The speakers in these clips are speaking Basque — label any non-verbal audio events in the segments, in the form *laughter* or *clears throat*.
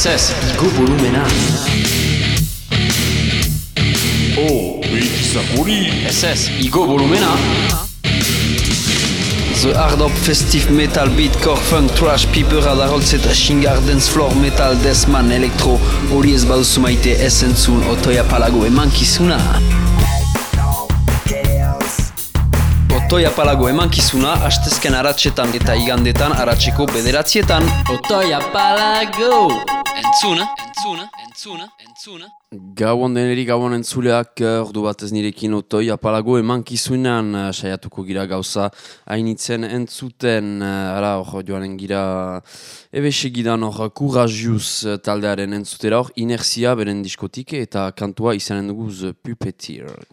SS, igo volumena. Oh, beitizapuri! SS, igo volumena. The hard up festive metal beat core funk trash piper adaroltz eta shingar dance floor metal desman elektro hori ez baduzu maite esentzun otoia palago emankizuna. Otoia palago emankizuna hastezken aratsetan eta igandetan aratseko bederatzietan. Otoia palago! Entzuna, entzuna, entzuna, entzuna. Gauan deneri gauan entzuleak eh, ordu batez nirekin otoi apalago emankizunean uh, saiatuko gira gauza hainitzen entzuten uh, ara hor joanen gira ebe segidan hor kurajius taldearen entzutera hor inerzia beren diskotik eta kantua izanen duguz pupetir. Ara,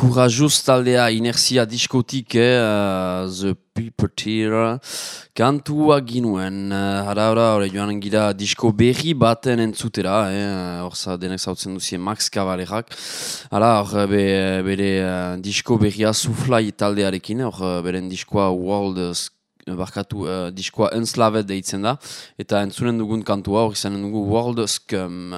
kurajuz taldea inerzia diskotik, eh, uh, The Puppeteer, kantua ginuen. Uh, ara, ara, ora, joan gira disko berri baten entzutera, eh, orza denek zautzen duzien Max Cavalerak. Ara, hor, be, bere uh, disko berria Suflai taldearekin, hor, beren diskoa World barkatu uh, diskoa Enslavet deitzen da, eta entzunen dugun kantua, hor izanen dugu World Scum.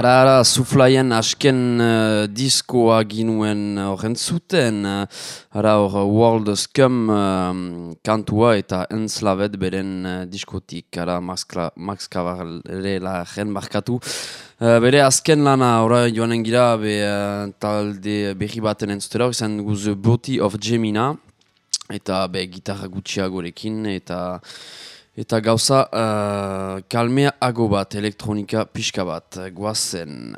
Ara, ara, Zuflaien asken uh, diskoa ginuen eh, horren zuten. Uh, eh, ara, hor, World Scum uh, kantua eta Enslavet beren uh, diskotik. Ara, maskla, Max Cavarela gen markatu. Uh, bere azken lana, ora joanen gira, be, uh, talde berri baten entzutera hori zen guzu Booty of Gemina. Eta, be, gitarra gutxiagorekin eta... Eta gauza uh, kalmeago bat, elektronika pixka bat, eh, guazen.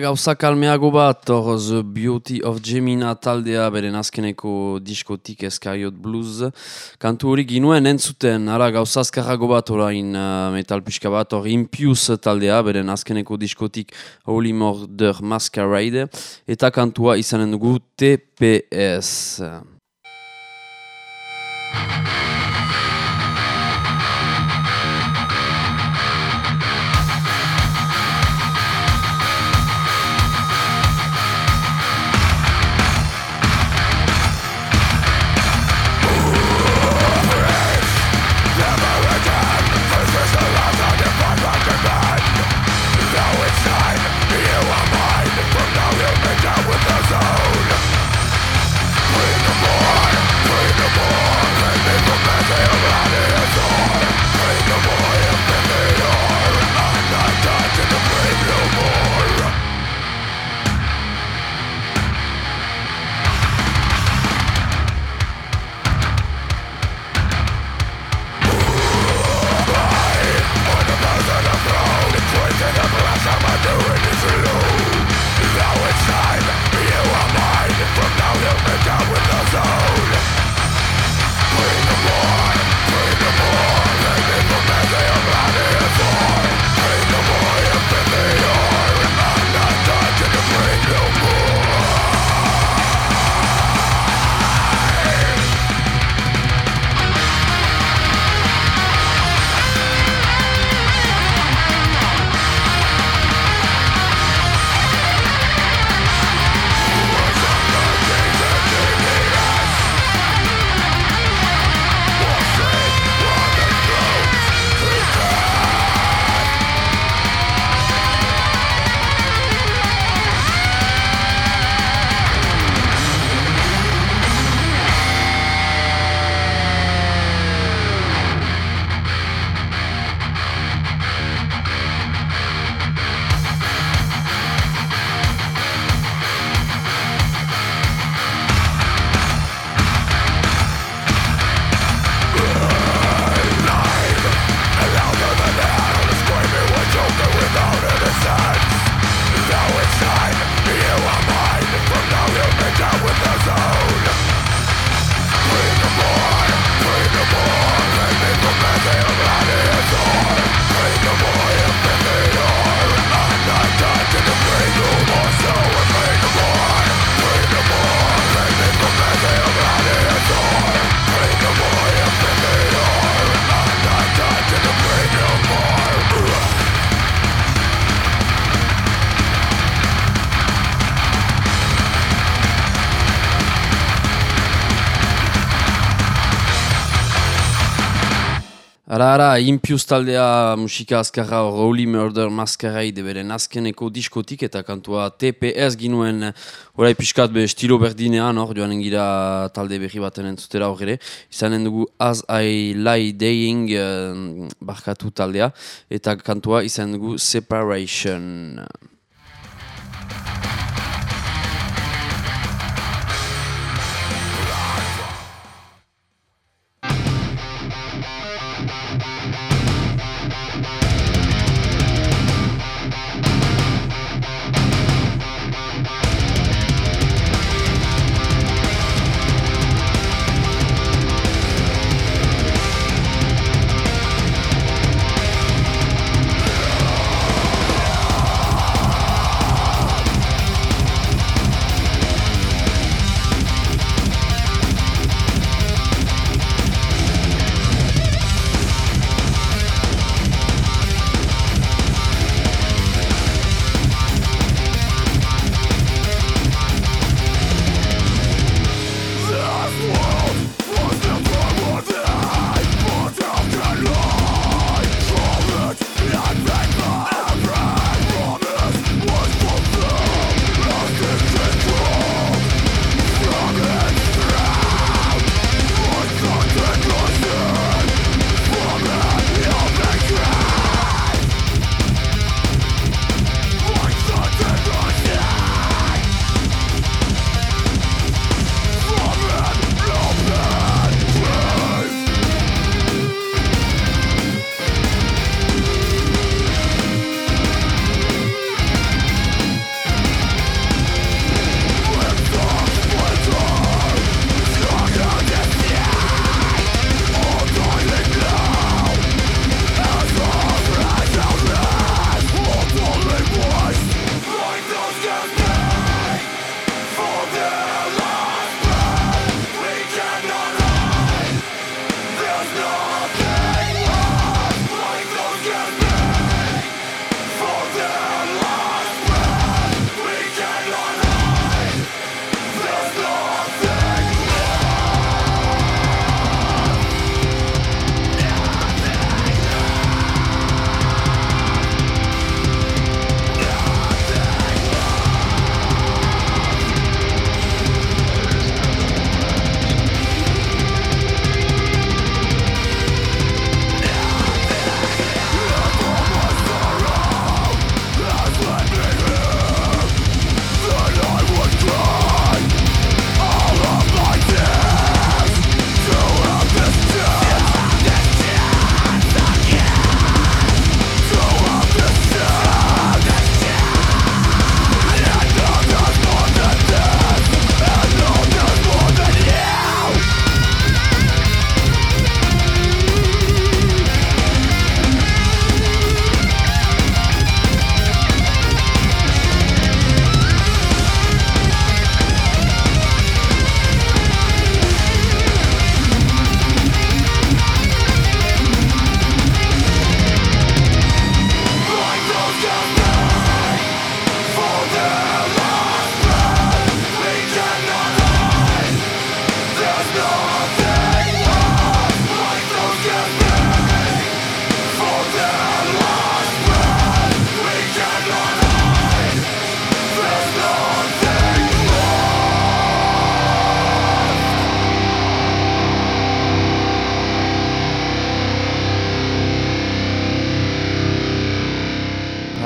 Gauza kalmeago bat, hor The Beauty of Gemina taldea beren azkeneko diskotik eskaiot blues. Kantu hori ginuen entzuten, ara gauza azkarrago bat orain uh, metal pixka bat, hor Impius taldea beren azkeneko diskotik Holy Murder Masquerade. Eta kantua izanen dugu TPS. Impius taldea musika azkarra Holy Murder Masquerade beren azkeneko diskotik eta kantua TPS ginuen orai pixkat be estilo berdinean hor joan engira talde berri baten entzutera hor ere. Izanen dugu As I Lie Dying uh, barkatu taldea eta kantua izanen dugu. Separation Lord.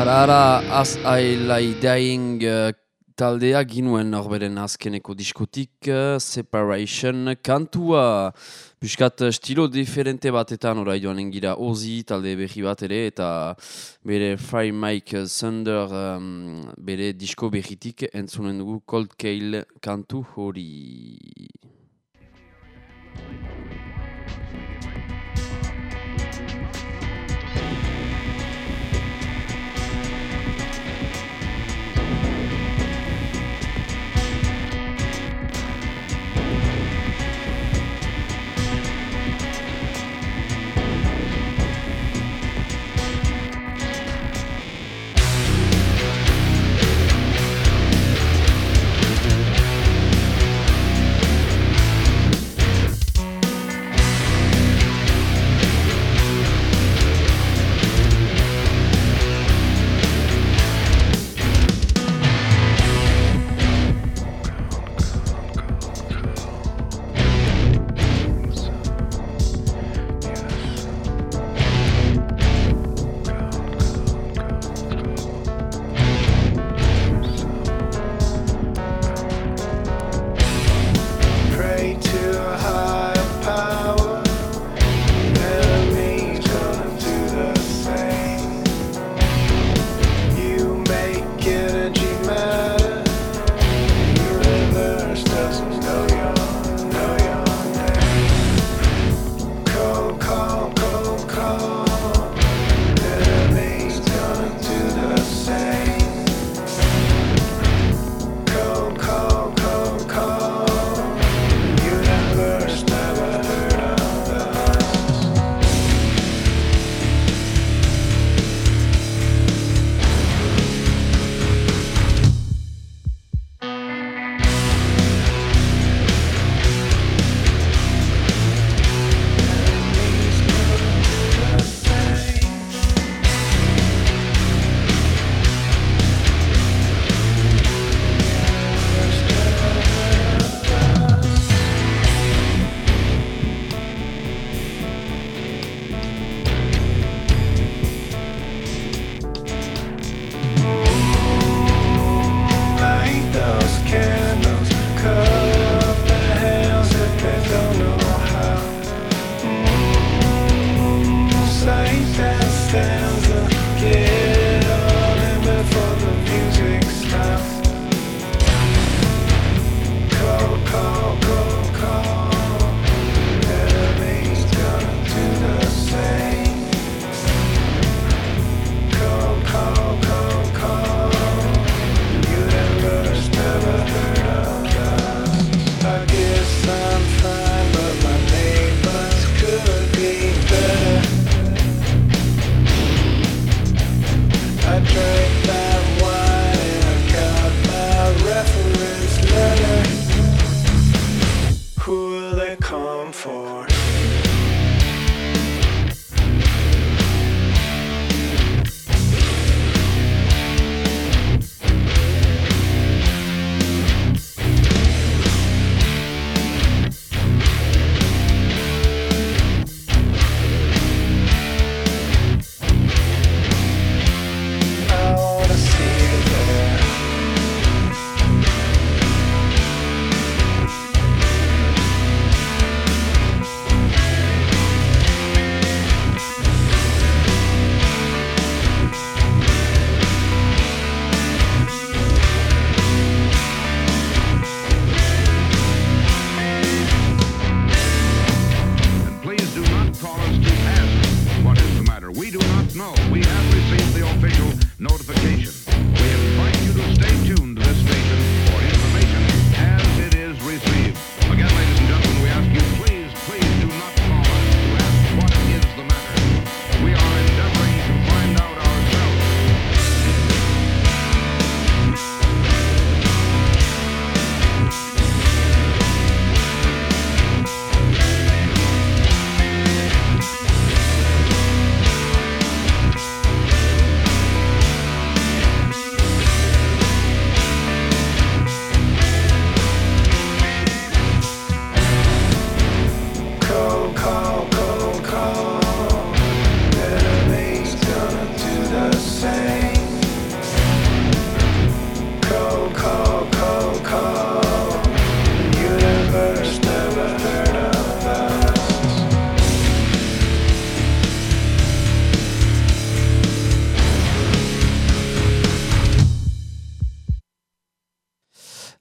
Ara As I Dying uh, taldea ginuen norberen azkeneko diskotik uh, Separation kantua Piskat stilo diferente batetan ora joan engira Ozi talde berri bat ere eta bere Fire Mike Thunder um, bere disko berritik entzunen dugu Cold Kale kantu hori.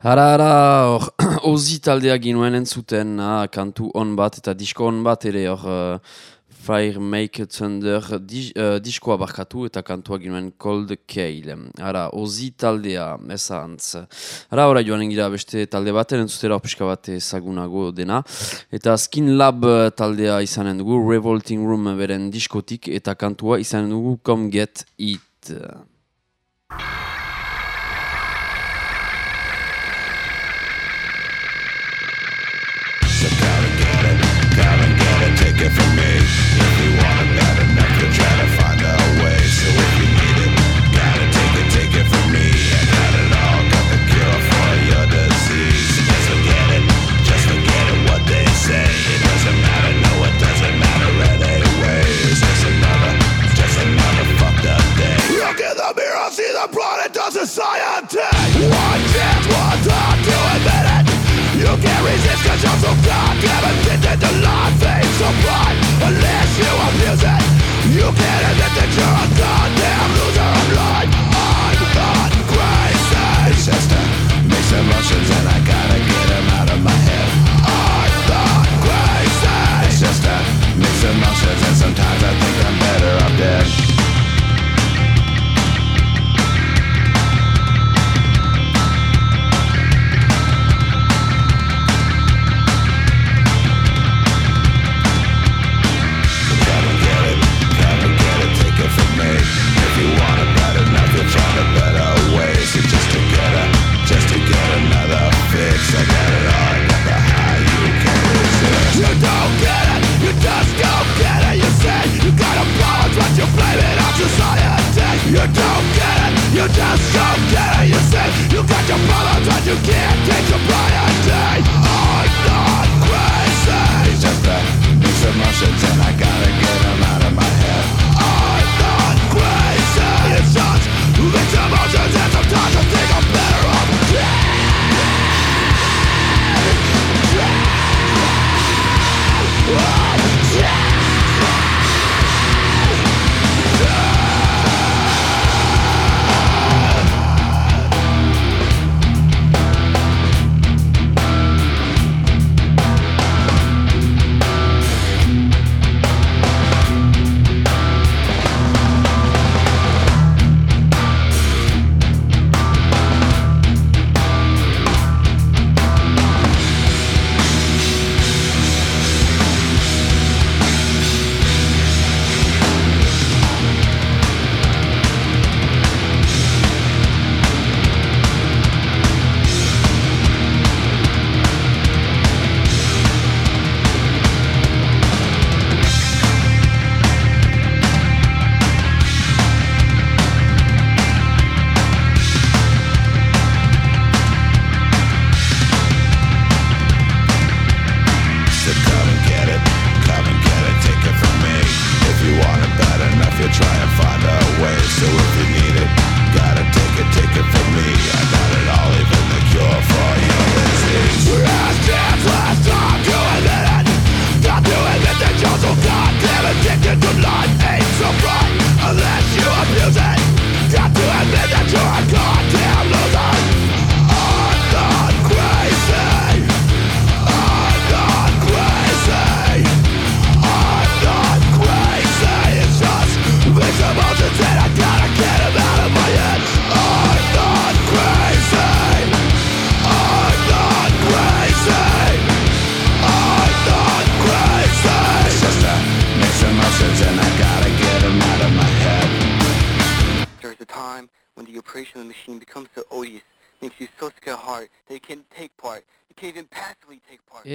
Ara, ara, or, ozi taldea ginuen entzuten, ah, kantu on bat eta disko on bat ere, hor, uh, Fire Make Thunder dis, uh, diskoa barkatu eta kantua ginuen Cold Kale. Ara, ozi taldea, ezantz. Ara, ora joan engira beste talde baten entzutera opiska bat ezagunago dena. Eta Skin Lab eh, taldea izanen dugu, Revolting Room beren diskotik eta kantua izanen dugu Come Get It. can't resist control so God Haven't tasted the life things so fun Unless you abuse it You can't admit that you're a goddamn loser of life I'm not crazy Sister, to mix emotions and I gotta get him out of my head I'm not crazy Sister, to mix emotions and sometimes society.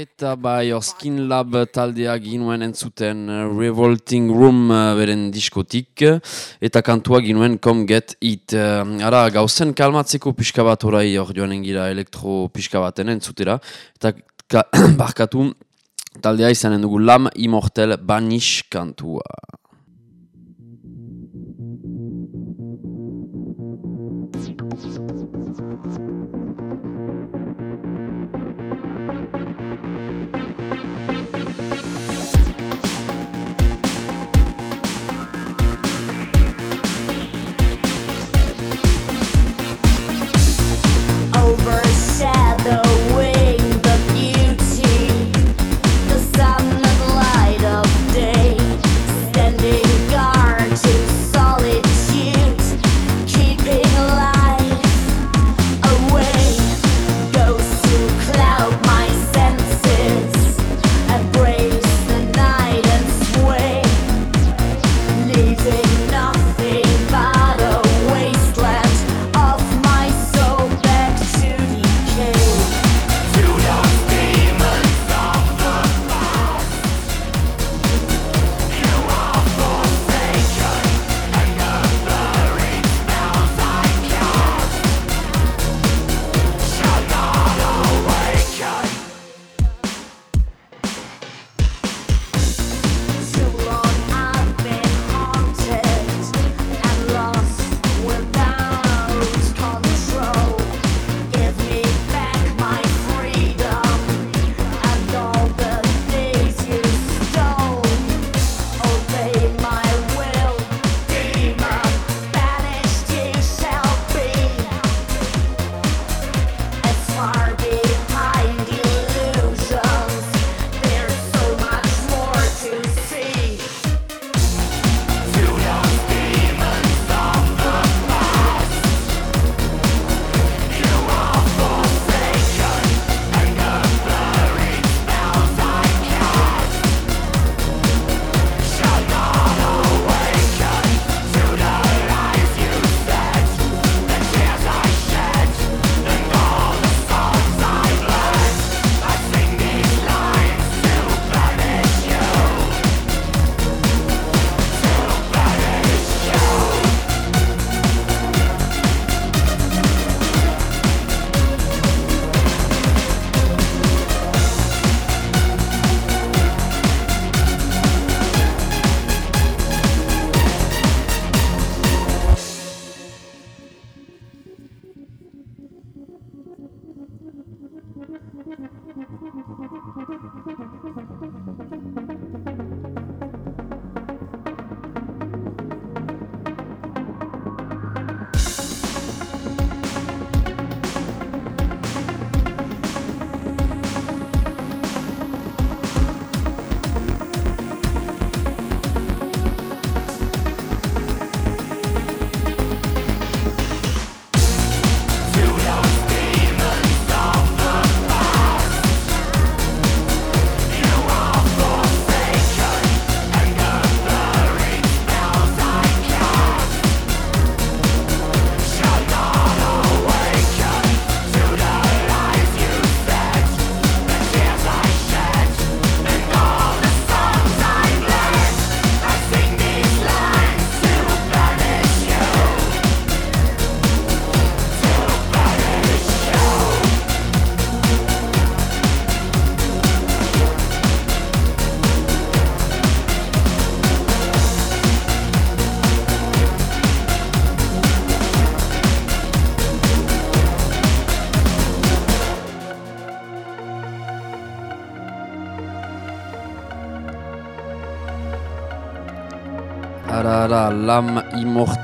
Eta bai, Orskin Lab taldea ginuen entzuten eh, Revolting Room eh, beren diskotik, eh, eta kantua ginuen Come Get It. Ara, gauzen kalmatzeko pixka bat orai hor joan engira elektro pixka baten entzutera, eta *clears throat* barkatu taldea izanen dugu Lam Immortal Banish kantua.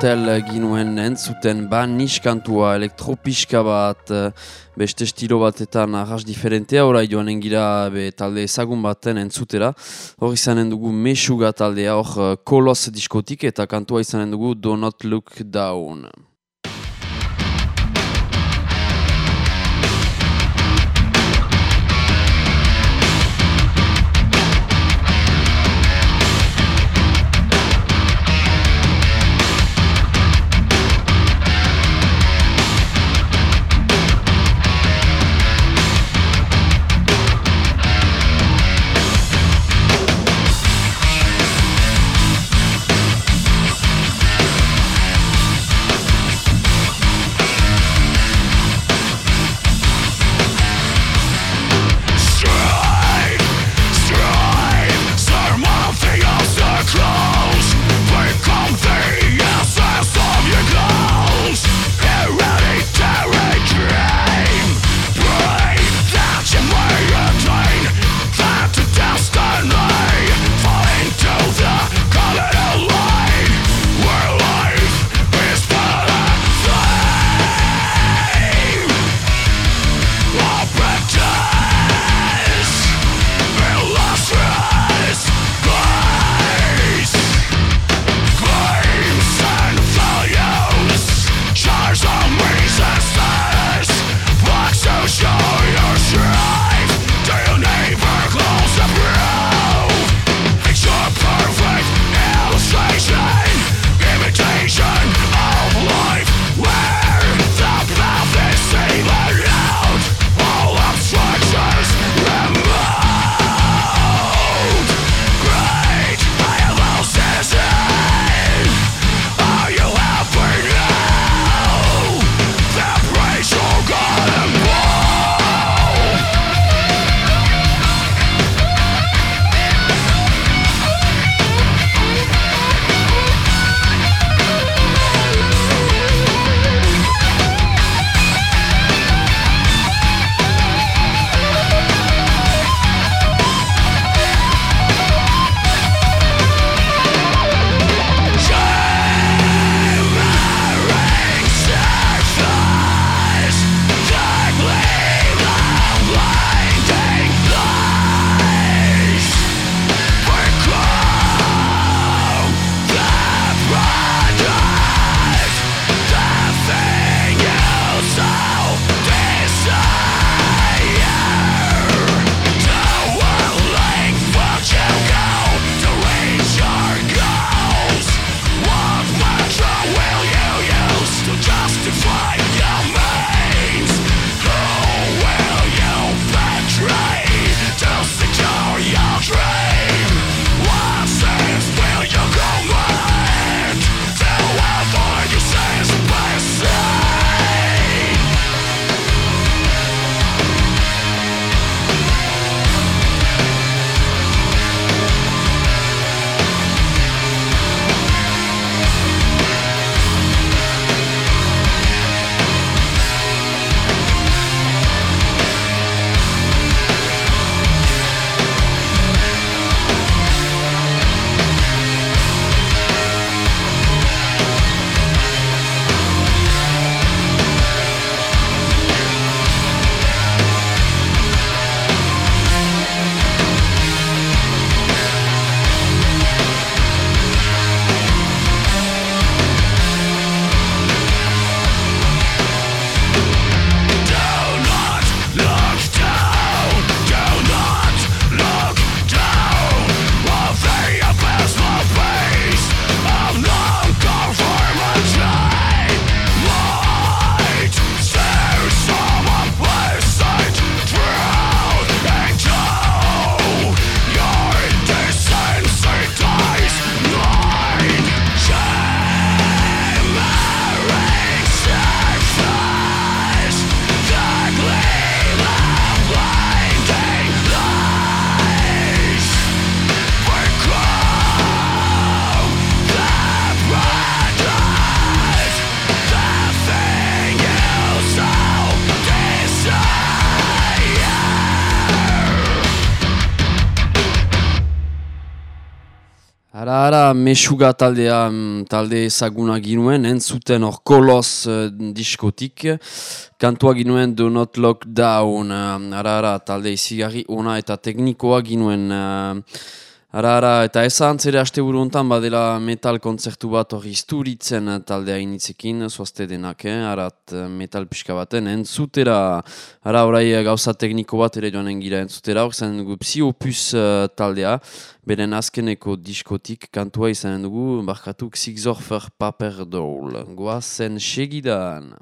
Immortel ginuen entzuten ban niskantua elektropiska bat eh, beste estilo batetan arras diferentea orai joanen gira be, talde ezagun baten entzutera. Hor izanen dugu mesuga taldea hor eh, kolos diskotik eta kantua izanen dugu do not look down mesuga taldea, mm, talde ezaguna ginuen, entzuten hor kolos uh, diskotik, kantua ginuen Do Not Lock Down, uh, ara, ara, talde izigarri ona eta teknikoa ginuen, uh, ara, ara, eta ez antzere haste hontan badela metal kontzertu bat hori isturitzen taldea initzekin, zoazte denak, eh? arat uh, metal pixka baten, entzutera, ara, orai uh, gauza tekniko bat ere joanen gira entzutera, hor zen dugu psiopus uh, taldea, Beren azkeneko diskotik kantua izanen dugu, barkatuk Zigzorfer Paper Doll. Goazen segidan.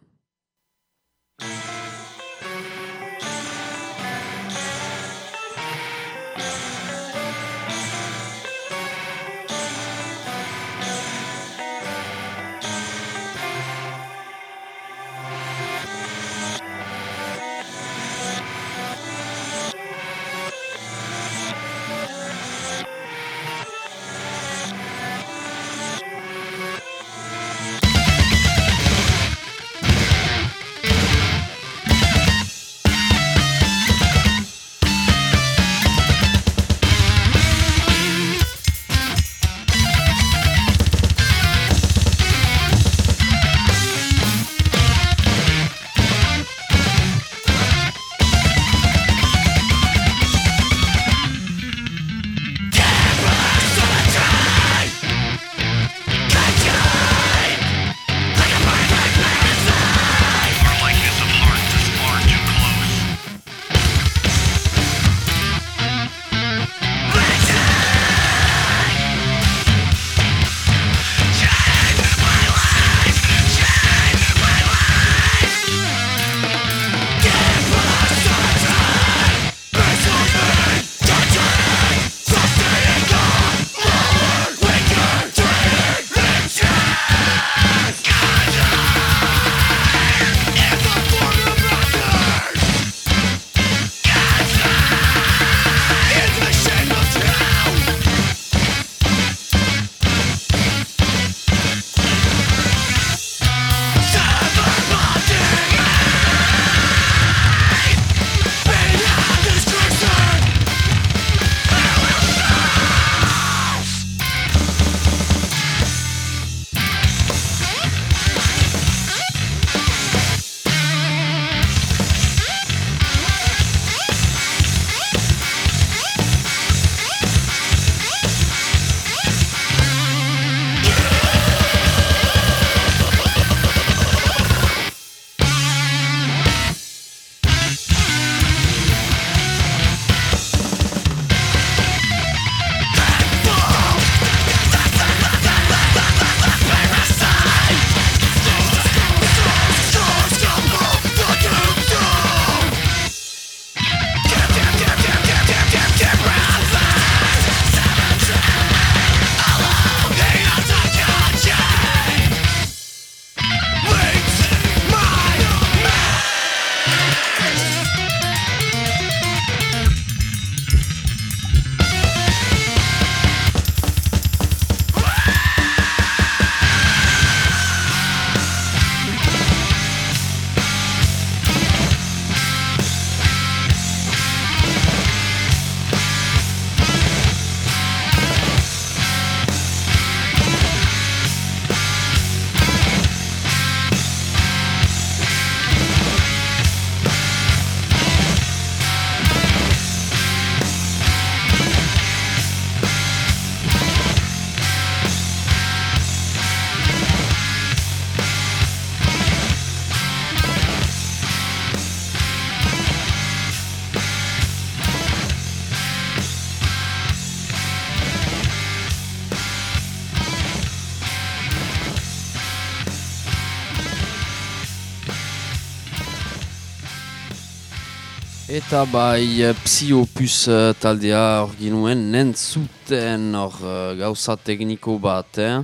Eta bai, eh, psiopus eh, taldea hor ginuen, nentzuten hor eh, gauza tekniko bat, eh?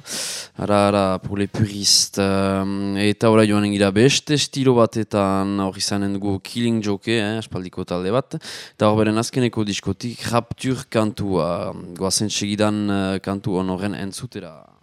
Ara, ara, pour les puristes. eta hori joan engira beste estilo batetan hor izanen dugu Killing Joke, eh? aspaldiko talde bat. Eta hor beren azkeneko diskotik Rapture kantua, goazen segidan kantu honoren entzutera.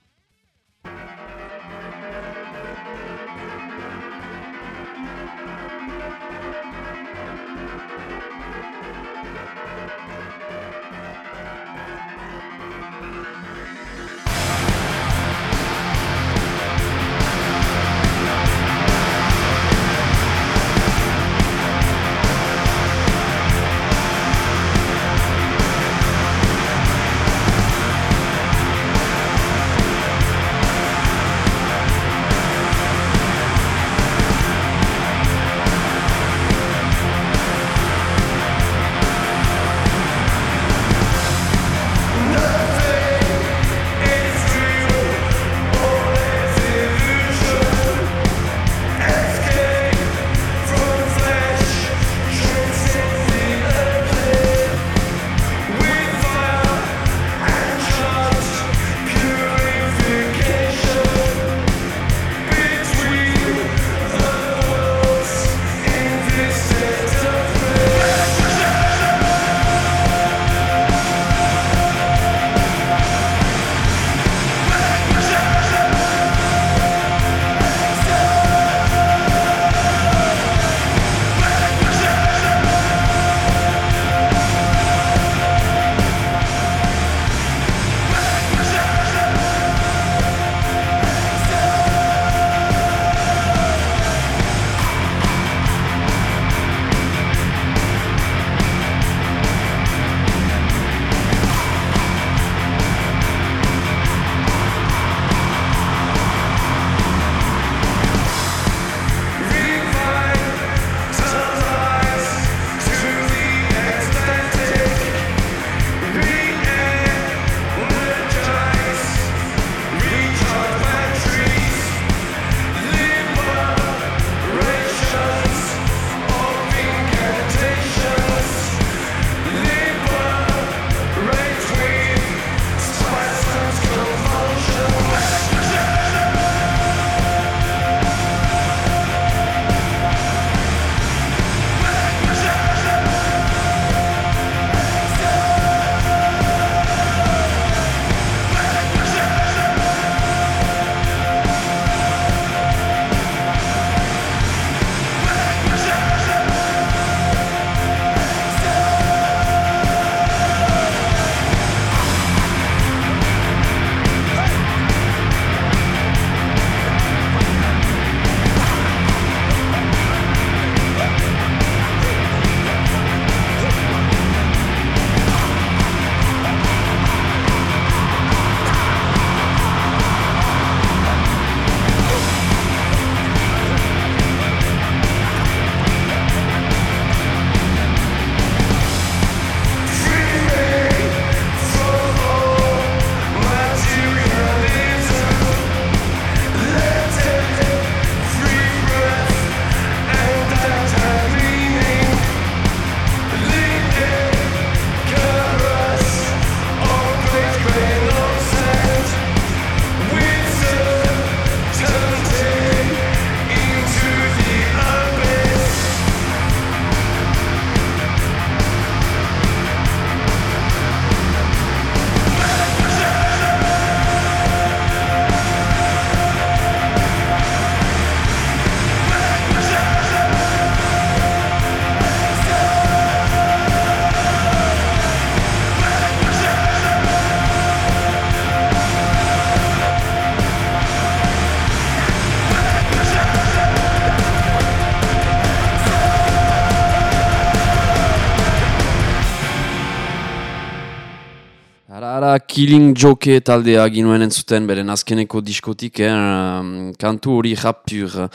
Killing Joke taldea ginuen entzuten, beren azkeneko diskotik, eh, um, kantu hori rap pur.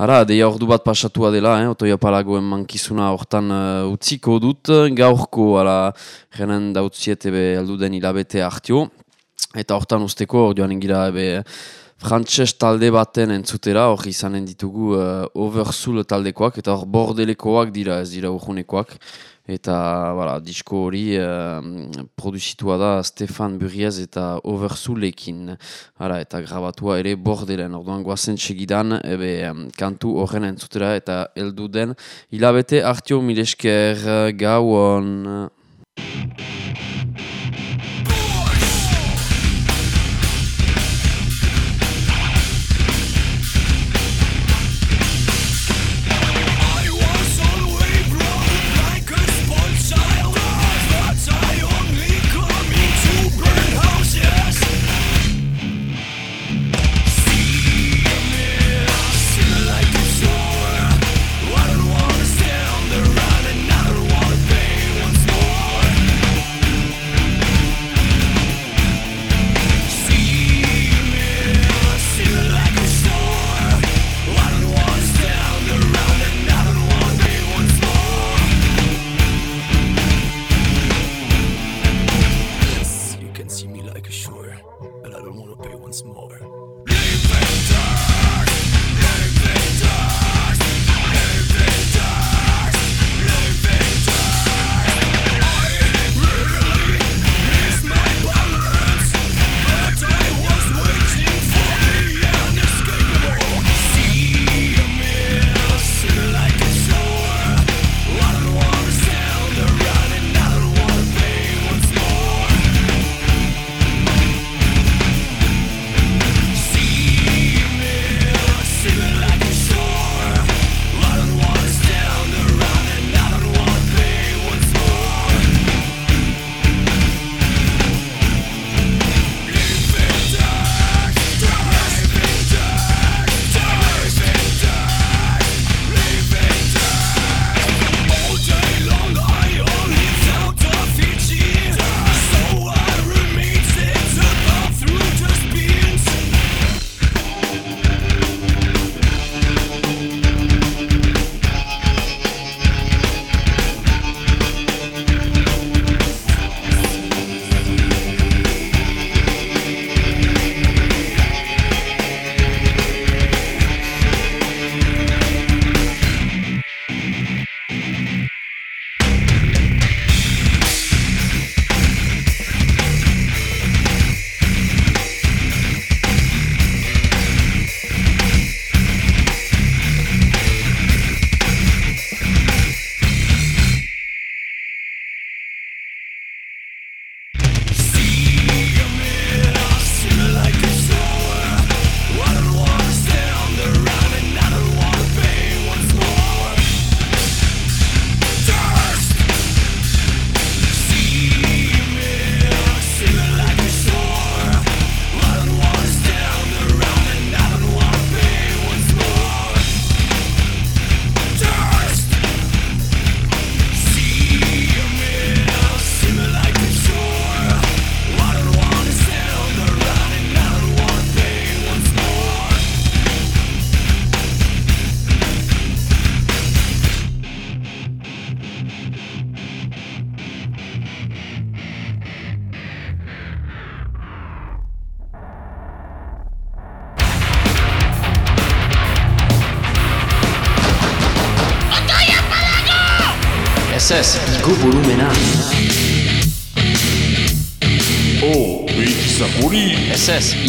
Ara, deia ordu bat pasatua dela, eh, otoia palagoen mankizuna hortan uh, utziko dut, gaurko, ara, genen dautziet ebe alduden hilabete hartio. Eta hortan usteko, joan ingira, ebe, frantses talde baten entzutera, hor izanen ditugu uh, overzul taldekoak, eta hor bordelekoak dira, ez dira urjunekoak. Eta, voilà, disko hori uh, produzitua da Stefan Burriez eta Overzulekin. Hala, eta grabatua ere bordelen. Orduan guazen segidan, ebe, um, kantu horren entzutera eta heldu den. Hilabete hartio milesker gauon.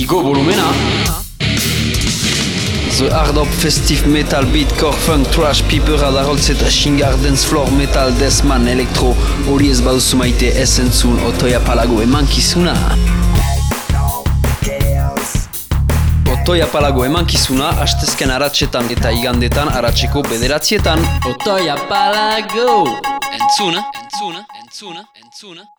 Igo volumena. The Hard Up Festive Metal Beat Core Funk Trash Piper Adaroltz eta Shingar Dance Floor Metal Deathman Electro hori ez baduzu maite ez entzun Otoia Palago emankizuna Otoia Palago emankizuna hastezken aratsetan eta igandetan aratseko bederatzietan Otoia palago. Entzuna, entzuna, entzuna, entzuna.